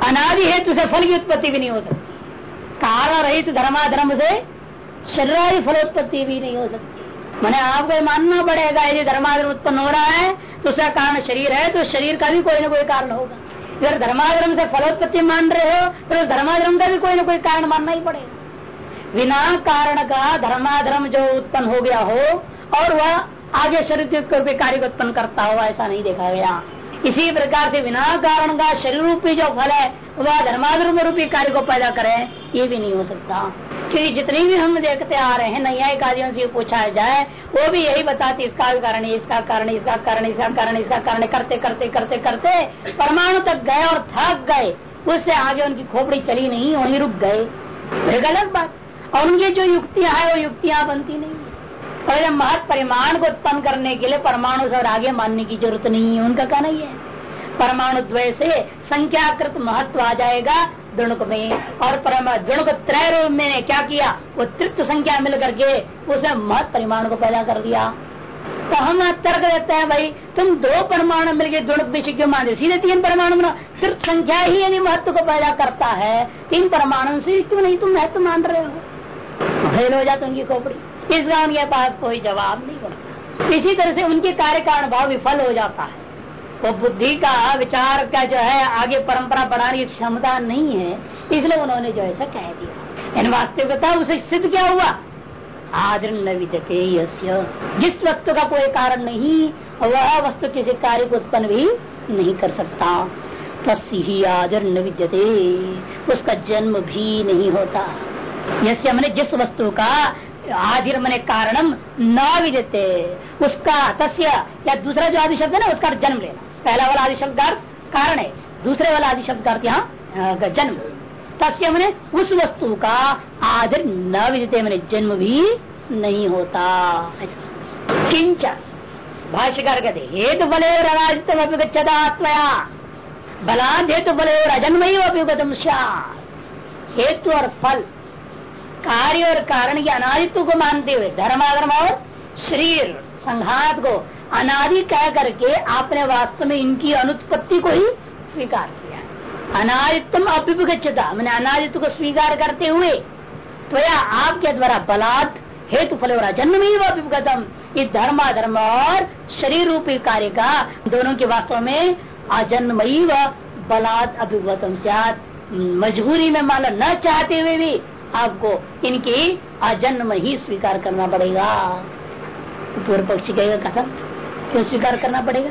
अनादि हेतु से फल की उत्पत्ति भी नहीं हो सकती। कारण रहित धर्माधर्म से शरीर फलोत्पत्ति भी नहीं हो सकती। मैंने आपको मानना पड़ेगा, यदि धर्माधर्म उत्पन्न हो रहा है तो उसका कारण शरीर है तो शरीर का भी कोई ना कोई कारण होगा। अगर धर्माधर्म से फलोत्पत्ति मान रहे हो तो धर्माधर्म का भी कोई ना कोई कारण मानना ही पड़ेगा। बिना कारण का धर्माधर्म जो उत्पन्न हो गया हो, और वह आगे शरीर के कार्य उत्पन्न करता हो, ऐसा नहीं देखा गया। इसी प्रकार से बिना कारण का शरीर रूपी जो फल है, वह धर्माधर्म रूपी कार्य को पैदा करे, ये भी नहीं हो सकता। क्योंकि जितनी भी हम देखते आ रहे हैं नैया कार्यों से पूछा जाए, वो भी यही बताते इसका कारण इसका कारण इसका कारण इसका कारण इसका कारण करते करते करते करते, परमाणु तक गए और थक गए, उससे आगे उनकी खोपड़ी चली नहीं, वहीं रुक गए। अलग बात। और उनकी जो युक्तियाँ है, वो युक्तियाँ बनती नहीं। पहले महत परिमाण को उत्पन्न करने के लिए परमाणु से और आगे मानने की ज़रूरत नहीं है, उनका कहना ही है। परमाणु द्वय से संख्याकृत महत्व आ जाएगा द्रणुक में, और द्रणुक त्रय रूप में क्या किया? वो तृप्त संख्या मिल करके उसने महत परिमाण को पैदा कर दिया। तो हम तर्क देते हैं, भाई, तुम दो परमाणु मिलकर द्रणुक विषय क्यों मानते सीधे तीन परमाणु में तृप्त संख्या ही यदि महत्व को पैदा करता है, तीन परमाणु से क्यों नहीं तुम महत्व मान रहे हो? फेल हो जाते उनकी खोपड़ी। इस उनके पास कोई जवाब नहीं होता। इसी तरह से उनके कार्य कारण भाव विफल हो जाता है। वो बुद्धि का विचार का जो है, आगे परंपरा बढ़ाने की क्षमता नहीं है, इसलिए उन्होंने जो ऐसा कह दिया। इन वास्तविकता, उसे सिद्ध क्या हुआ? आदर जिस वस्तु का कोई कारण नहीं, वह वस्तु किसी कार्य को उत्पन्न भी नहीं कर सकता। तस्य ही आदर न विद्यते उसका जन्म भी नहीं होता। जैसे हमने जिस वस्तु का आदिर मने कारणम न विदते। उसका तस्य, या दूसरा जो आदि शब्द है ना, उसका जन्म लेना। पहला वाला आदि शब्द कारण है। दूसरे वाला आदि शब्द यहाँ जन्म। तस्य मैंने उस वस्तु का आदर न विदते, मैंने जन्म भी नहीं होता। किंच। भाष्यकार कहते हेतु बले और अनादित्य अभिगछता बलाद हेतु बले अजन्म ही अभिगतम हेतु और फल। कार्य और कारण के अनादित्व को मानते हुए, धर्माधर्म और शरीर संघात को अनादि कह करके आपने वास्तव में इनकी अनुत्पत्ति को ही स्वीकार किया। अनादित्व अभ्युपगछता मैंने अनादित्व को स्वीकार करते हुए तो या आपके द्वारा बलात् हेतु फल जन्म ही अभ्युपगतम इस धर्माधर्म और शरीर रूपी कार्य का दोनों के वास्तव में अजन्मयी व बलात् अभिगतम मजबूरी में मान न चाहते हुए भी आपको इनकी अजन्म ही स्वीकार करना पड़ेगा। पूर्व पक्षी कहेगा कथन क्यों स्वीकार करना पड़ेगा?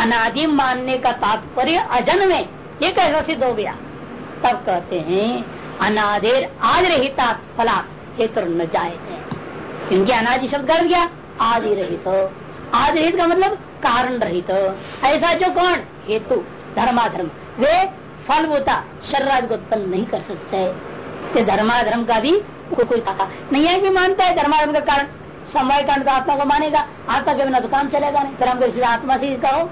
अनादि मानने का तात्पर्य अजन्म में ये कैसा सिद्ध हो गया? तब कहते हैं, अनादेर आज रहित फला हेतु न जाए क्योंकि अनादि शब्द कर गया। आदि रहित आदि रहित का मतलब कारण रहित। ऐसा जो कौन? हेतु, धर्माधर्म। वे फल होता शरीर को उत्पन्न नहीं कर सकते। धर्माधर्म का भी कोई कोई नहीं है कि मानता है धर्माधर्म का कारण। समय कांड तो आत्मा को मानेगा। आत्मा के बिना तो काम चलेगा नहीं। हम सीधा आत्मा से कहो।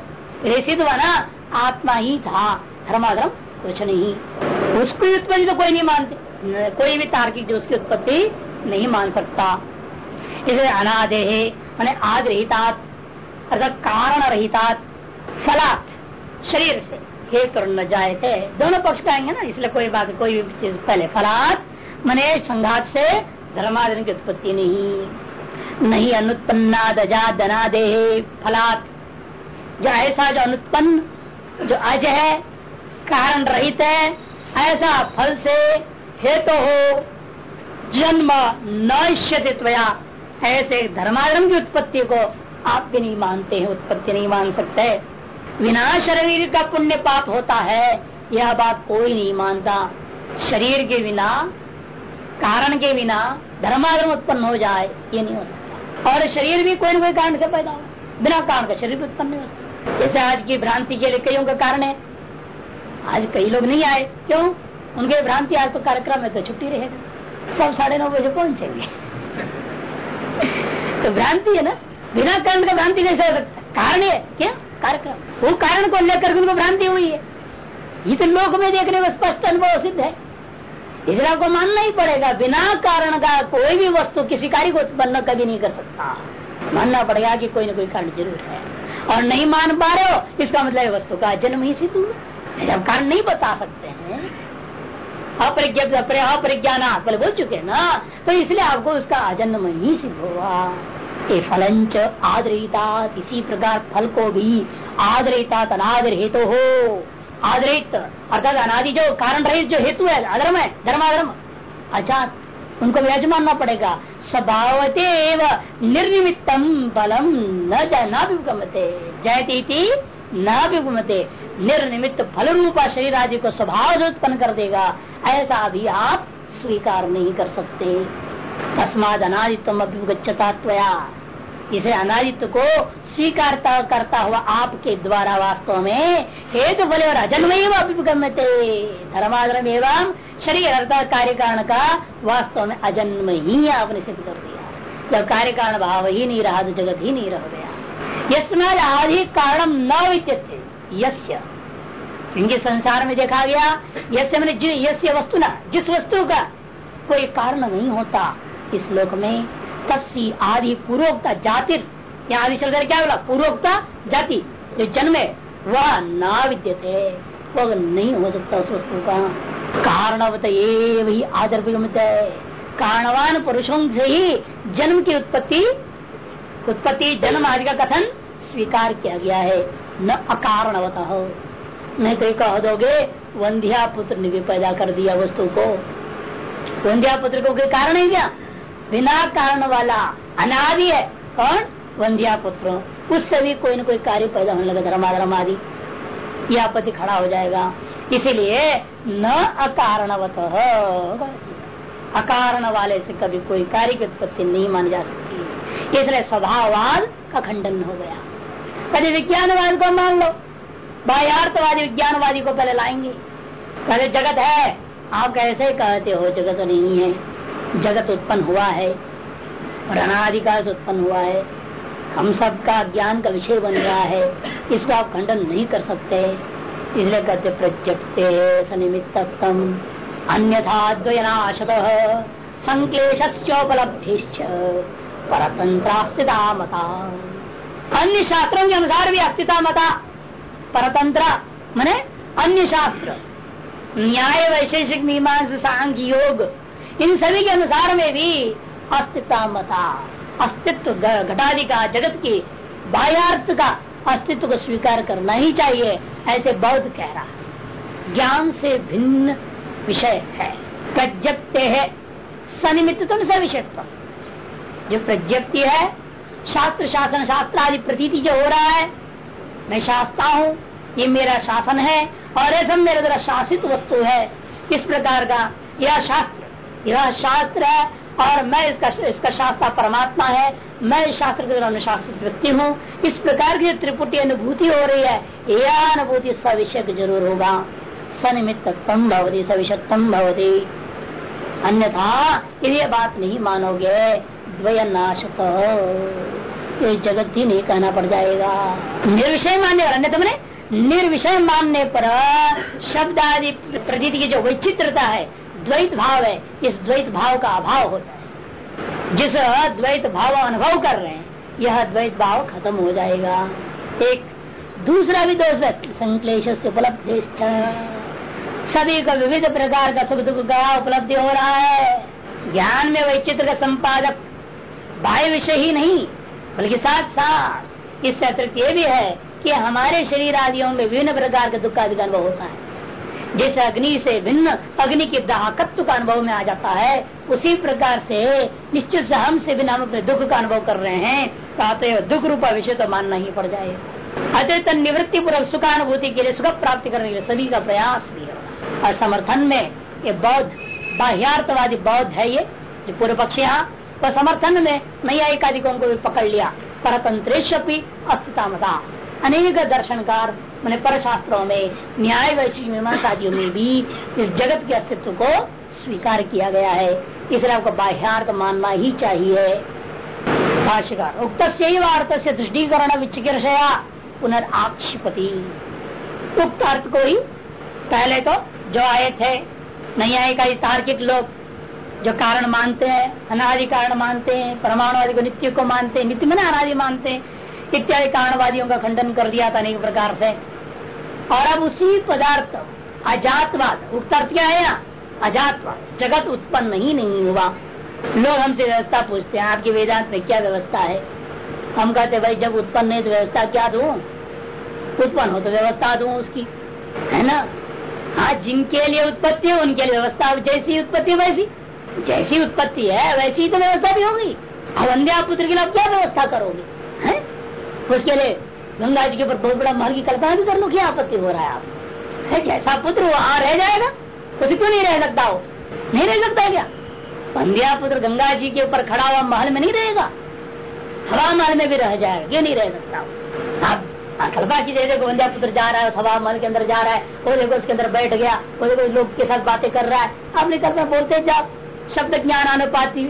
सिद्ध हुआ ना आत्मा ही था। धर्माधर्म कुछ नहीं। उसकी उत्पत्ति तो कोई नहीं मानते। कोई भी तार्किक जो उसकी उत्पत्ति नहीं मान सकता। इसे अनादे है मैंने आद रहितात अर्थात कारण रहितात फलात, शरीर से। हेतु न जाए थे दोनों पक्ष का आएँगे ना, इसलिए कोई बात, कोई भी चीज़ पहले फलात मैंने संघात से धर्माधर्म की उत्पत्ति नहीं। नहीं अनुत्पन्ना दजा दना दे फलात जो ऐसा जो अनुत्पन्न, जो अज है, कारण रहित है, ऐसा फल से हेतु तो हो, जन्म नश्यतित्वया ऐसे धर्माधर्म की उत्पत्ति को आप भी नहीं मानते हैं, उत्पत्ति नहीं मान सकते। बिना शरीर का पुण्य पाप होता है, यह बात कोई नहीं मानता। शरीर के बिना, कारण के बिना धर्माधर्म उत्पन्न हो जाए, ये नहीं हो सकता। और शरीर भी कोई न कोई कारण से पैदा हो बिना कारण का शरीर भी उत्पन्न नहीं हो सकता। जैसे आज की भ्रांति के लिए कईयों का कारण है। आज कई लोग नहीं आए। क्यों? उनके भ्रांति आज तो कार्यक्रम में तो छुट्टी रहेगा। सब साढ़े नौ बजे पहुँचेंगे। तो भ्रांति है ना? बिना कारण का भ्रांति कैसे कारण है। क्या? कार्यक्रम। वो कारण को लेकर उनको भ्रांति हुई है। ये तो लोक में देखने में स्पष्ट अनुभव सिद्ध है। इसलिए आपको मानना ही पड़ेगा, बिना कारण का कोई भी वस्तु किसी कार्य को उत्पन्न कभी नहीं कर सकता। मानना पड़ेगा कि कोई ना कोई कारण ज़रूर है। और नहीं मान पा रहे हो, इसका मतलब वस्तु का जन्म ही सिद्ध हुआ कारण नहीं बता सकते हैं। अपरिज्ञान पहले बोल चुके ना। तो इसलिए आपको उसका अजन्म ही सिद्ध हुआ। ये फलंच आदरिता इसी प्रकार फल को भी आदरिता अनादर हेतु हो। आदरित अर्थात अनादि जो कारण रहित जो हेतु है, अधर्म है, धर्माधर्म। अचात उनको भी मानना पड़ेगा। स्वभावते निर्निमित्तम बलम न जाते जयती न विगमते फल रूपा शरीर आदि को स्वभाव उत्पन्न कर देगा। ऐसा भी आप स्वीकार नहीं कर सकते। तस्माद अनादित्व अभ्युगछता इसे अनादित्व को स्वीकारता करता हुआ आपके द्वारा वास्तव में हेतु फल और अजन्म अभिगम्यते धर्माधर्म एवं शरीर अर्थात कार्य कारण का वास्तव में अजन्म ही आपने सिद्ध कर दिया। जब कार्य कारण भाव ही नहीं रहा तो जगत ही नहीं रह गया। यस्माद आदि कारण न यस्य। संसार में देखा गया, यस्य मैंने यस्य वस्तु ना, जिस वस्तु का कोई कारण नहीं होता। इस लोक में तस्सी आदि पूर्वोक्ता जाति यहाँ आदि चलकर क्या बोला? पूर्वोक्ता जाति, जो जन्मे, वह ना विद्यते। वह नहीं हो सकता उस वस्तु का। कारणवत ये वही आदर कारणवान पुरुषों से ही जन्म की उत्पत्ति उत्पत्ति, जन्म आदि का कथन स्वीकार किया गया है। न अकारणवत। नहीं तो कह दोगे वंध्या पुत्र ने भी पैदा कर दिया वस्तु को। वंध्या पुत्र को कारण है क्या? बिना कारण वाला अनादि है। कौन? वंध्या पुत्र उससे भी कोई ना कोई कार्य पैदा होने लगा धर्माधर्म आदि। यह आपत्ति खड़ा हो जाएगा। इसीलिए न अकारणवत अकारण वाले से कभी कोई कार्य की उत्पत्ति नहीं मानी जा सकती। इसलिए स्वभाववाद का खंडन हो गया। कभी विज्ञानवाद को मान लो। बाह्यार्थवादी विज्ञानवादी को पहले लाएँगे। पहले जगत है। आप कैसे कहते हो, जगत नहीं है। जगत उत्पन्न हुआ है और अनाधिकार से उत्पन्न हुआ है। हम सबका ज्ञान का विषय बन रहा है, इसको आप खंडन नहीं कर सकते। इसलिए कहते, प्रत्यक्ते सनिमित अन्यथा द्वयनाशत संक्लेशोपलब्धि परतंत्रास्तिता मता अन्य शास्त्रों के अनुसार भी अस्तिता मता परतंत्र मैने अन्य शास्त्र न्याय वैशेषिक मीमांस सांख्य योग। इन सभी के अनुसार में भी अस्तित्व मता अस्तित्व घटादि का जगत की बाह्यार्थ का अस्तित्व को स्वीकार करना ही चाहिए, ऐसे बौद्ध कह रहा है। ज्ञान से भिन्न विषय है। प्रज्ञप्त है सनिमित्त से विषयत्व। जो प्रज्ञप्ति है, शास्त्र, शासन शास्त्र आदि प्रतीति जो हो रहा है, मैं शास्ता हूँ ये मेरा शासन है, और ऐसा मेरे द्वारा शासित वस्तु है। इस प्रकार का यह शास्त्र यह शास्त्र है, और मैं इसका इसका शास्त्र परमात्मा है। मैं इस शास्त्र के द्वारा अनुशासित व्यक्ति हूँ। इस प्रकार की त्रिपुटी अनुभूति हो रही है, यह अनुभूति सविषय ज़रूर होगा। सनिमित्त तम भवती सविषत्तम भवती। अन्यथा यदि बात नहीं मानोगे। द्वयनाशत ये जगत ही नहीं कहना पड़ जाएगा। निर्विषय मान्य वाला अन्यथा मैंने निर्विषय मानने पर शब्द आदि प्रतीति की जो वैचित्रता है, द्वैत भाव है, इस द्वैत भाव का अभाव होता है। जिस द्वैत भाव अनुभव कर रहे हैं, यह द्वैत भाव खत्म हो जाएगा। एक दूसरा भी दोष है संकलेश उपलब्ध सभी का विविध प्रकार का सुख दुख का उपलब्धि हो रहा है। ज्ञान में वैचित्र का संपादक बाह्य विषय ही नहीं, बल्कि साथ साथ इससे अतिरिक्त ये भी है कि हमारे शरीर आदियों में विभिन्न प्रकार के दुख आदि का अनुभव होता है। जैसे अग्नि से भिन्न अग्नि के दाहकत्व का अनुभव में आ जाता है, उसी प्रकार से निश्चित से हम से बिना हम अपने दुख का अनुभव कर रहे हैं कहते तो दुख रूपा विषय तो मानना ही पड़ जाए। अतिरिक्त निवृत्ति पूर्वक सुखानुभूति के लिए सुख प्राप्ति करने के लिए सभी का प्रयास भी है। और समर्थन में ये बौद्ध, बाह्यार्थवादी बौद्ध है ये जो पूर्व पक्ष यहाँ तो समर्थन में नया एकाधिकों को भी पकड़ लिया। परतंत्रेश अस्थिता मता अनेक दर्शनकार, मैंने पर शास्त्रों में, न्याय वैशिक मीमांसादियों में भी इस जगत के अस्तित्व को स्वीकार किया गया है। इसलिए आपको बाह्यार्थ मानना ही चाहिए। भाष्यकार उक्त से अर्थ से दृष्टिकरण विचिकित्सया पुनर्आक्षिपति उक्त अर्थ को ही पहले तो जो आए थे, नहीं आएगा तार्किक लोग, जो कारण मानते हैं, अनादि कारण मानते हैं, परमाणु आदि को नित्य को मानते हैं, नित्य मैंने अनादि मानते हैं इत्यादि कारणवादियों का खंडन कर दिया था अनेक प्रकार से? और अब उसी पदार्थ, अजातवाद उत्तर क्या है यहाँ। अजातवाद, जगत उत्पन्न ही नहीं हुआ। लोग हमसे व्यवस्था पूछते हैं, आपके वेदांत में क्या व्यवस्था है? हम कहते भाई, जब उत्पन्न है तो व्यवस्था क्या दू? उत्पन्न हो तो व्यवस्था दू उसकी। है ना? हाँ जिनके लिए उत्पत्ति है, उनके लिए व्यवस्था जैसी उत्पत्ति वैसी। जैसी उत्पत्ति है, वैसी तो व्यवस्था भी होगी। अब पुत्र के लिए क्या व्यवस्था करोगे? उसके लिए गंगा जी के ऊपर बहुत बड़ा महल की कल्पना भी कर लो क्या आपत्ति हो रहा है आप है जैसा पुत्र वहाँ रह जाएगा? तो क्यों नहीं रह सकता हो नहीं रह सकता क्या? पंद्या पुत्र गंगा जी के ऊपर खड़ा हुआ महल में नहीं रहेगा? हवा महल में भी रह जाएगा। क्यों नहीं रह सकता आप कल्पना की देखो बंध्या पुत्र जा रहा है हवा महल के अंदर जा रहा है वो देखो उसके अंदर बैठ गया वो देखो लोग के साथ बातें कर रहा है। आप नहीं करते बोलते जाओ, शब्द ज्ञान अनुपाति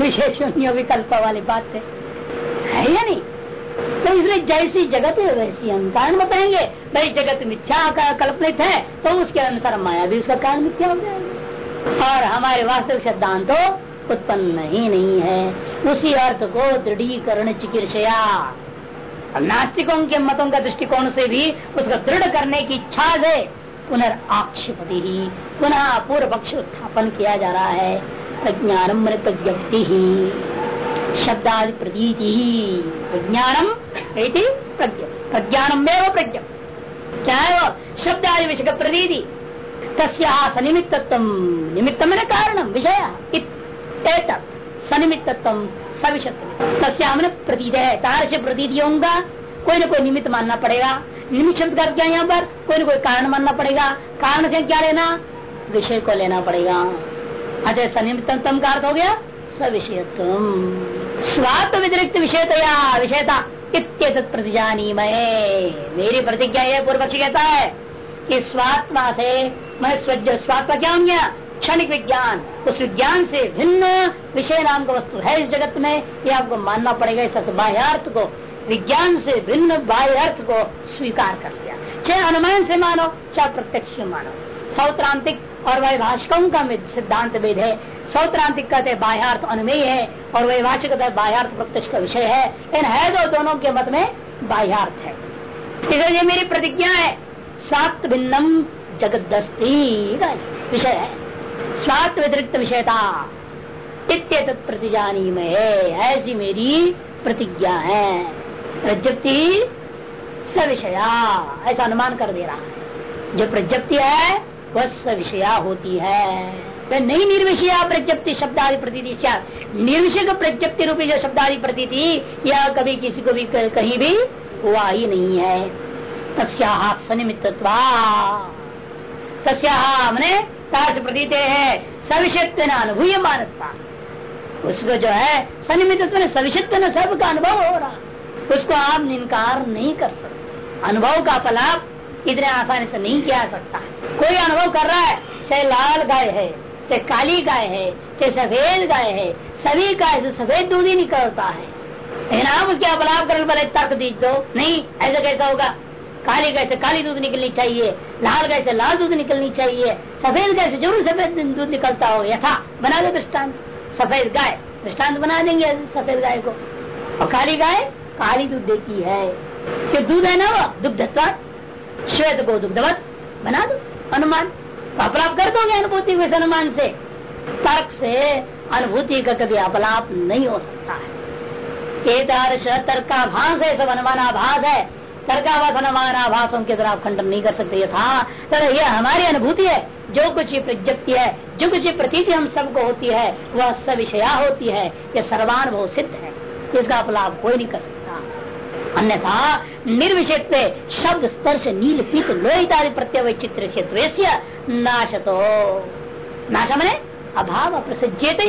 विशेष विकल्प वाली बात। है या नहीं? तो इसलिए जैसी जगत है, वैसी हम कारण बताएँगे। भाई, जगत मिथ्या का कल्पनित है तो उसके अनुसार माया भी उसका कारण मिथ्या हो जाएगा। और हमारे वास्तविक सिद्धांत तो उत्पन्न ही नहीं है। उसी अर्थ को दृढ़ीकरण, चिकित्सया। नास्तिकों के मतों का दृष्टिकोण से भी उसका दृढ़ करने की इच्छा से पुनर्आक्षिपति ही, पुनः पूर्व पक्ष उत्थापन किया जा रहा है। प्रज्ञानम प्रज्ञप्ति ही। शब्दादि प्रतीति प्रज्ञानम प्रज्ञानम में वो प्रज्ञ। क्या है वो शब्द विषय का प्रतीति तस्या सनिमित्तत्व निमित्त में कारण, विषय सनिमित्तत्व सविषत्व तस्या प्रतीत है तार से प्रतीतियों का कोई ना कोई निमित्त मानना पड़ेगा। निमित्त शब्द कर क्या यहाँ पर? कोई ना कोई कारण मानना पड़ेगा। कारण से क्या लेना, विषय को लेना पड़ेगा। अतः सनिमित्तम का अर्थ हो गया। सविषयत्व स्वात्म व्यतिरिक्त विषयतया विषयता इत्येतत् प्रतिजानी मैं मेरी प्रतिज्ञा यह पूर्व पक्षी कहता है कि स्वात्मा से मैं स्वात्मा क्या हो क्षणिक विज्ञान, उस विज्ञान से भिन्न विषय नाम का वस्तु है इस जगत में। ये आपको मानना पड़ेगा इस बाह्यार्थ को। विज्ञान से भिन्न बाह्य अर्थ को स्वीकार कर लिया। चाहे अनुमान से मानो, चाहे प्रत्यक्ष मानो। सौत्रांतिक और वह भाषकों का सिद्धांत भेद है। सौत्रांतिक कहते बाह्यार्थ अनुमेय है और वह वाचक बाह्यार्थ प्रत्यक्ष का विषय है। इन है दो दोनों के मत में बाह्यार्थ है। इसलिए मेरी प्रतिज्ञा है स्वात्थ भिन्नम जगदस्ती विषय है। स्वात्थ व्यतिरिक्त विषयता इत्यत प्रतिजानी में ऐसी मेरी प्रतिज्ञा है। प्रज्ञप्ति सविषया, ऐसा अनुमान कर दे रहा है। जो प्रज्ञप्ति है वह सविषया होती है। तो नहीं निर्विषया प्रज्ञप्ति शब्दादि प्रती निर्विषय प्रज्ञप्ति रूपी जो शब्दादि प्रती यह कभी किसी को भी कहीं भी हुआ ही नहीं है। तस्या सनिमित मैंने ताश प्रतीत है सविषत्व अनुभूय मानता उसको जो है सनिमित्व सविषत्व सब का अनुभव हो रहा। उसको आप निकार नहीं कर सकते। अनुभव का फलाप इतने आसानी से नहीं किया सकता। कोई अनुभव कर रहा है, चाहे लाल गाय है, चाहे काली गाय है, चाहे सफ़ेद गाय है, सभी गाय से सफ़ेद दूध ही निकलता है। आप उसके अपलाप कर बड़े तर्क दीज दो नहीं, ऐसा कैसा होगा? काली गाय से काली दूध निकलनी चाहिए, लाल गाय से लाल दूध निकलनी चाहिए, सफ़ेद गाय से ज़रूर सफ़ेद दूध निकलता हो, यथा बना दो दृष्टांत सफ़ेद गाय दृष्टांत बना देंगे सफ़ेद गाय को। और काली गाय काली दूध देती है। कि दूध है ना वो दुग्धत्व श्वेत को दुग्धवत बना दो अनुमान अपलाप कर दोगे अनुभूति हुए अनुमान से। तर्क से अनुभूति का कभी अपलाप नहीं हो सकता है। केदारश तर्काभास है, सब अनुमानाभास है। तर्काभास अनुमानाभासों के तरह खंडन नहीं कर सकते था तर यह हमारी अनुभूति है। जो कुछ प्रज्ञप्ति है, जो कुछ प्रतीति हम सबको होती है, वह सविषया होती है। यह सर्वानुभव सिद्ध है। इसका अपलाप कोई नहीं कर सकता। अन्यथा निर्विषित शब्द स्पर्श नील पीत लोहितादि प्रत्यय चित्र से नाश तो नाश मने अभाव प्रसिजेत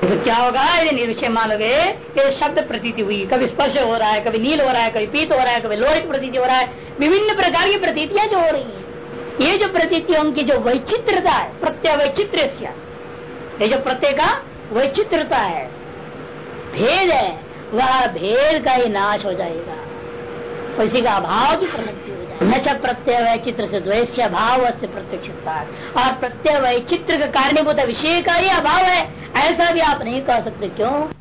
तो क्या होगा? यदि निर्विषय मानोगे कि शब्द प्रतीति हुई, कभी स्पर्श हो रहा है, कभी नील हो रहा है, कभी पीत हो रहा है, कभी लोहित प्रतीति हो रहा है, विभिन्न प्रकार की प्रतीतियाँ जो हो रही है। ये जो प्रतीतियों की जो वैचित्रता है प्रत्यय वैचित्र ये जो प्रत्यय का वैचित्रता है, भेद है वह भेद का ही नाश हो जाएगा। उसी का अभाव की प्रवृत्ति हो जाएगी। न च प्रत्यय वैचित्र से द्वेश अभाव से प्रत्यक्ष और प्रत्यय वैचित्र का कारणीभूत विषय का ही अभाव है। ऐसा भी आप नहीं कह सकते। क्यों?